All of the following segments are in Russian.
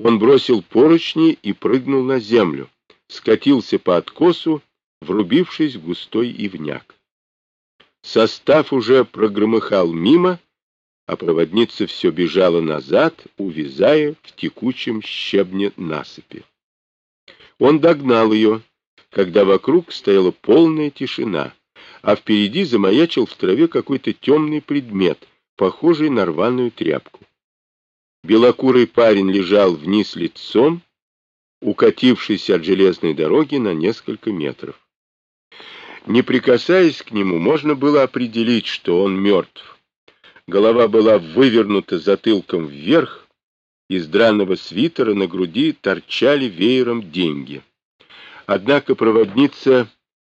Он бросил поручни и прыгнул на землю, скатился по откосу, врубившись в густой ивняк. Состав уже прогромыхал мимо, а проводница все бежала назад, увязая в текучем щебне насыпи. Он догнал ее, когда вокруг стояла полная тишина, а впереди замаячил в траве какой-то темный предмет, похожий на рваную тряпку. Белокурый парень лежал вниз лицом, укатившись от железной дороги на несколько метров. Не прикасаясь к нему, можно было определить, что он мертв. Голова была вывернута затылком вверх, из драного свитера на груди торчали веером деньги. Однако проводница,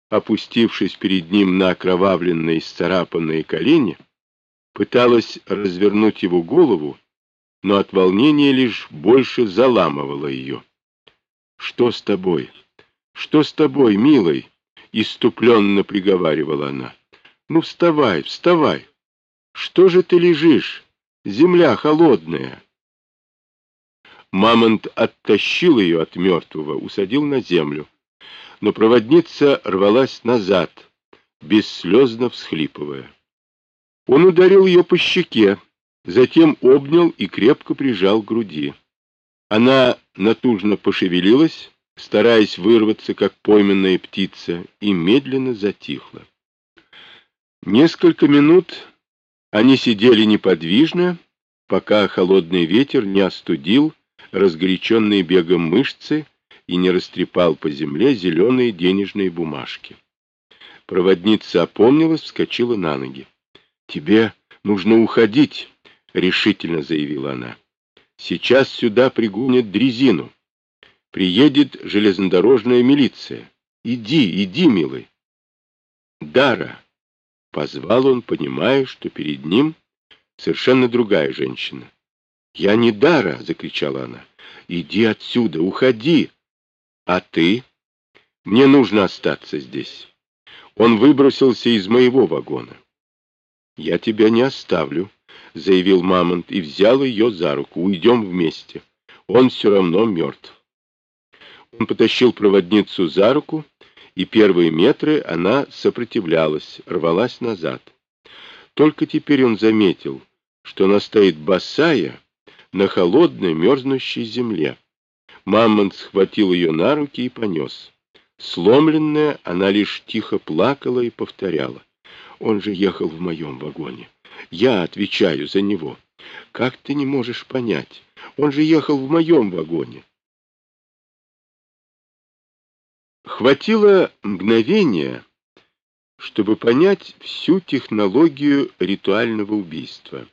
опустившись перед ним на окровавленные исцарапанные колени, пыталась развернуть его голову, но от волнения лишь больше заламывала ее. — Что с тобой? Что с тобой, милый? — иступленно приговаривала она. — Ну, вставай, вставай! Что же ты лежишь? Земля холодная. Мамонт оттащил ее от мертвого, усадил на землю. Но проводница рвалась назад, бесслезно всхлипывая. Он ударил ее по щеке, затем обнял и крепко прижал к груди. Она натужно пошевелилась, стараясь вырваться, как пойманная птица, и медленно затихла. Несколько минут они сидели неподвижно, пока холодный ветер не остудил разгоряченные бегом мышцы и не растрепал по земле зеленые денежные бумажки. Проводница опомнилась, вскочила на ноги. — Тебе нужно уходить, — решительно заявила она. — Сейчас сюда пригонят дрезину. Приедет железнодорожная милиция. Иди, иди, милый. Дара, — позвал он, понимая, что перед ним совершенно другая женщина. «Я не Дара!» — закричала она. «Иди отсюда, уходи!» «А ты?» «Мне нужно остаться здесь». Он выбросился из моего вагона. «Я тебя не оставлю», — заявил Мамонт и взял ее за руку. «Уйдем вместе. Он все равно мертв». Он потащил проводницу за руку, и первые метры она сопротивлялась, рвалась назад. Только теперь он заметил, что она стоит босая, на холодной мерзнущей земле. Мамонт схватил ее на руки и понес. Сломленная, она лишь тихо плакала и повторяла. Он же ехал в моем вагоне. Я отвечаю за него. Как ты не можешь понять? Он же ехал в моем вагоне. Хватило мгновения, чтобы понять всю технологию ритуального убийства.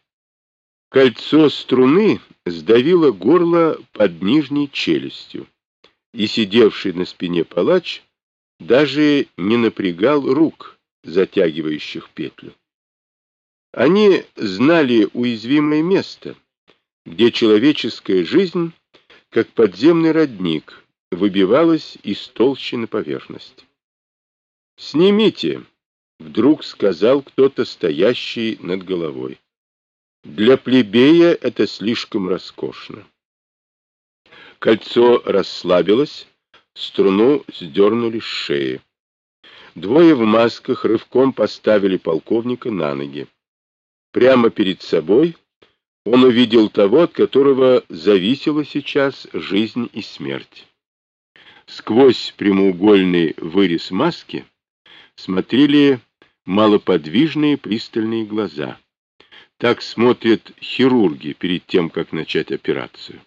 Кольцо струны сдавило горло под нижней челюстью, и сидевший на спине палач даже не напрягал рук, затягивающих петлю. Они знали уязвимое место, где человеческая жизнь, как подземный родник, выбивалась из толщи на поверхность. «Снимите!» — вдруг сказал кто-то, стоящий над головой. Для плебея это слишком роскошно. Кольцо расслабилось, струну сдернули с шеи. Двое в масках рывком поставили полковника на ноги. Прямо перед собой он увидел того, от которого зависела сейчас жизнь и смерть. Сквозь прямоугольный вырез маски смотрели малоподвижные пристальные глаза. Так смотрят хирурги перед тем, как начать операцию.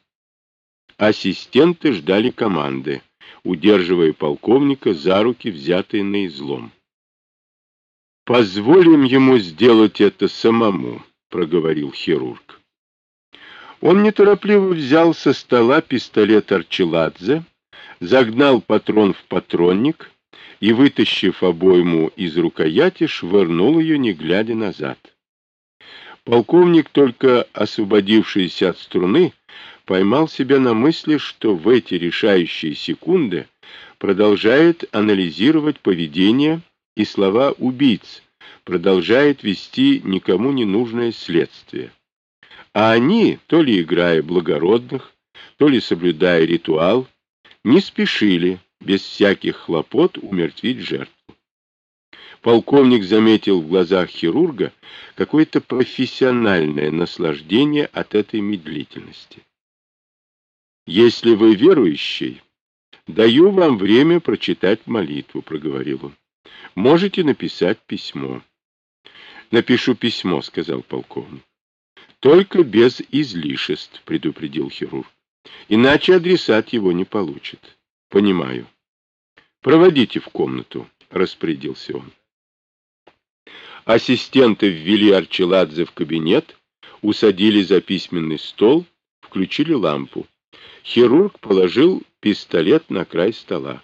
Ассистенты ждали команды, удерживая полковника за руки, взятые на излом. «Позволим ему сделать это самому», — проговорил хирург. Он неторопливо взял со стола пистолет Арчеладзе, загнал патрон в патронник и, вытащив обойму из рукояти, швырнул ее, не глядя назад. Полковник, только освободившийся от струны, поймал себя на мысли, что в эти решающие секунды продолжает анализировать поведение и слова убийц, продолжает вести никому не нужное следствие. А они, то ли играя благородных, то ли соблюдая ритуал, не спешили без всяких хлопот умертвить жертву. Полковник заметил в глазах хирурга какое-то профессиональное наслаждение от этой медлительности. «Если вы верующий, даю вам время прочитать молитву», — проговорил он. «Можете написать письмо». «Напишу письмо», — сказал полковник. «Только без излишеств», — предупредил хирург. «Иначе адресат его не получит». «Понимаю». «Проводите в комнату», — распорядился он. Ассистенты ввели Арчеладзе в кабинет, усадили за письменный стол, включили лампу. Хирург положил пистолет на край стола.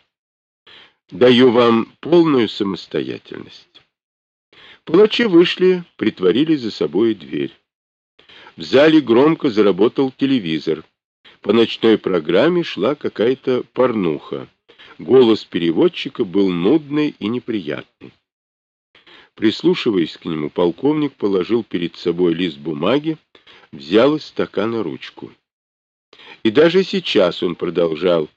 «Даю вам полную самостоятельность». Палачи вышли, притворили за собой дверь. В зале громко заработал телевизор. По ночной программе шла какая-то порнуха. Голос переводчика был нудный и неприятный. Прислушиваясь к нему, полковник положил перед собой лист бумаги, взял из стакана ручку. И даже сейчас он продолжал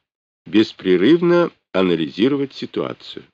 беспрерывно анализировать ситуацию.